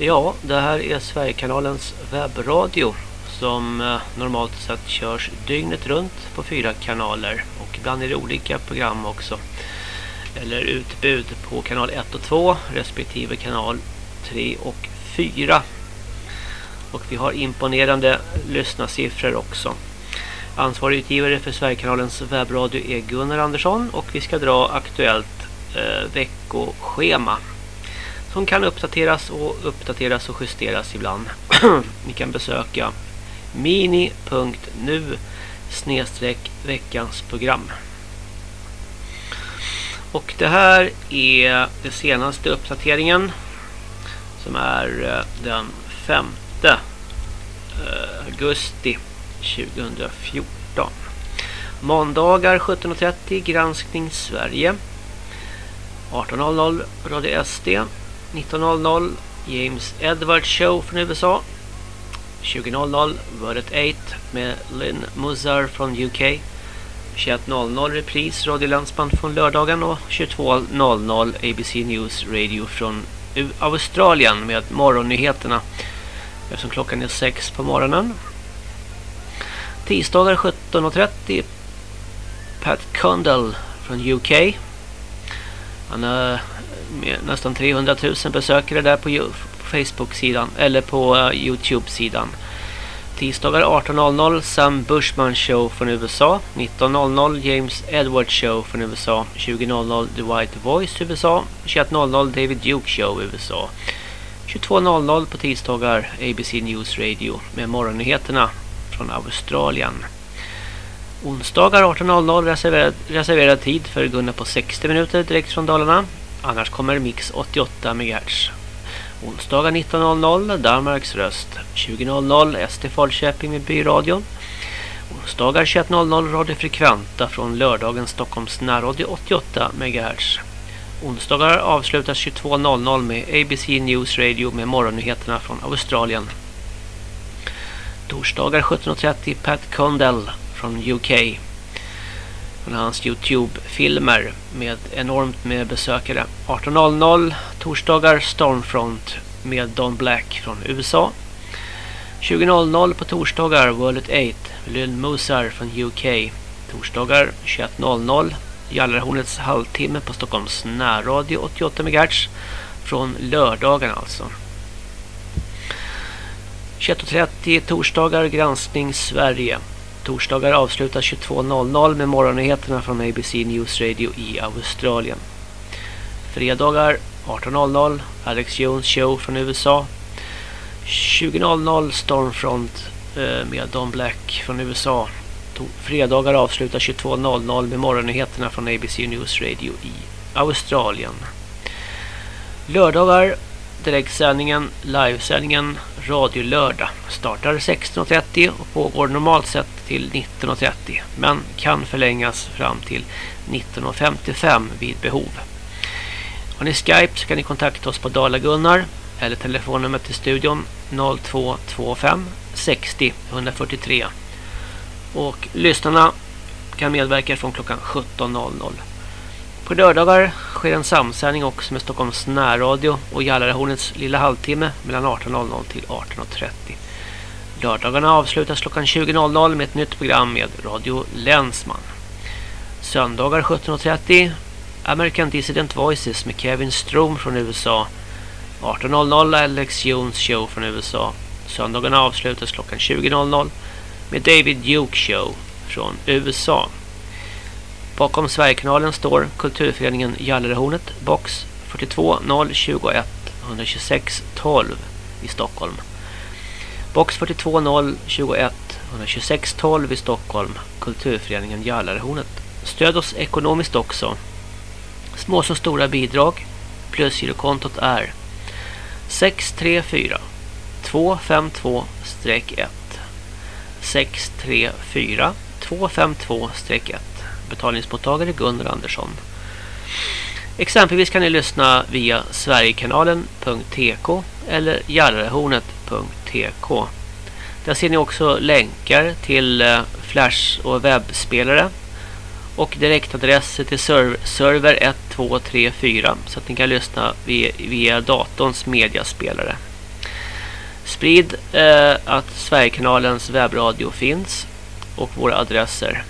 Ja, det här är Sverigekanalens webbradio som eh, normalt sett körs dygnet runt på fyra kanaler. Och ibland är det olika program också. Eller utbud på kanal 1 och 2 respektive kanal 3 och 4 och vi har imponerande lyssnarsiffror också. Ansvarig utgivare för Sverigekanalens webbradio är Gunnar Andersson. Och vi ska dra aktuellt eh, veckoschema som kan uppdateras och uppdateras och justeras ibland. Ni kan besöka mini.nu snedstreck veckans program. Och det här är den senaste uppdateringen som är eh, den 5 eh, augusti 2014. Måndagar 17.30 Granskning Sverige. 18.00 Radio SD 19.00 James Edward Show från USA 20.00 Wordet 8 med Lynn Mozar från UK 21.00 repris Radio Landsband från lördagen och 22.00 ABC News Radio från Australien med morgonnyheterna eftersom klockan är 6 på morgonen. Tisdagar 17.30 Pat Condell från UK. Han är med nästan 300 000 besökare där på Facebook-sidan eller på uh, Youtube-sidan. Tisdagar 18.00 Sam Bushman Show från USA. 19.00 James Edward Show från USA. 20.00 The White Voice USA. 21.00 David Duke Show USA. 22.00 på tisdagar ABC News Radio med morgonnyheterna från Australien. Onsdagar 18.00 reserverad, reserverad tid för Gunnar på 60 minuter direkt från Dalarna. Annars kommer Mix 88 MHz. Onsdagar 19.00 Danmarks röst. 20.00 ST Falköping med byradion. Onsdagar 21.00 Radio Frekventa från lördagen Stockholms närradio 88 MHz. Onsdagar avslutas 22.00 med ABC News Radio med morgonnyheterna från Australien. Torsdagar 17.30 Pat Condell från UK från hans Youtube-filmer med enormt med besökare. 18.00 torsdagar Stormfront med Don Black från USA. 20.00 på torsdagar World 8 Lynn Musar från UK. Torsdagar 21.00 Jallarhornets halvtimme på Stockholms närradio 88 MHz från lördagen alltså. 21.30 torsdagar granskning Sverige. Torsdagar avslutas 22.00 med morgonnyheterna från ABC News Radio i Australien. Fredagar 18.00 Alex Jones show från USA. 20.00 Stormfront eh, med Don Black från USA. Fredagar avslutas 22.00 med morgonnyheterna från ABC News Radio i Australien. Lördagar direktsändningen, livesändningen Radio Lördag startar 16.30 och pågår normalt sett till 19.30 men kan förlängas fram till 19.55 vid behov. Har ni Skype så kan ni kontakta oss på Dala Gunnar eller telefonnumret till studion 0225 60 143. Och lyssnarna kan medverka från klockan 17.00. På lördagar sker en samsändning också med Stockholms närradio och Jallarhornets lilla halvtimme mellan 18.00 till 18.30. Lördagarna avslutas klockan 20.00 med ett nytt program med Radio Länsman. Söndagar 17.30 American Dissident Voices med Kevin Strom från USA. 18.00 Alex Jones show från USA. Söndagarna avslutas klockan 20.00 med David Duke show från USA. Bakom Sverigekanalen står Kulturföreningen Gallerhornet, box 42021 126 12 i Stockholm. Box 42021 126 12 i Stockholm, Kulturföreningen Jallarhornet. Stöd oss ekonomiskt också. Små som stora bidrag. Plusgirokontot är 634 252-1 634 252-1 Betalningsmottagare Gunnar Andersson. Exempelvis kan ni lyssna via sverigekanalen.tk eller TK. Där ser ni också länkar till eh, flash- och webbspelare och direktadresser till server 1234 så att ni kan lyssna via, via datorns mediaspelare. sprid eh, att Sverigekanalens webbradio finns och våra adresser.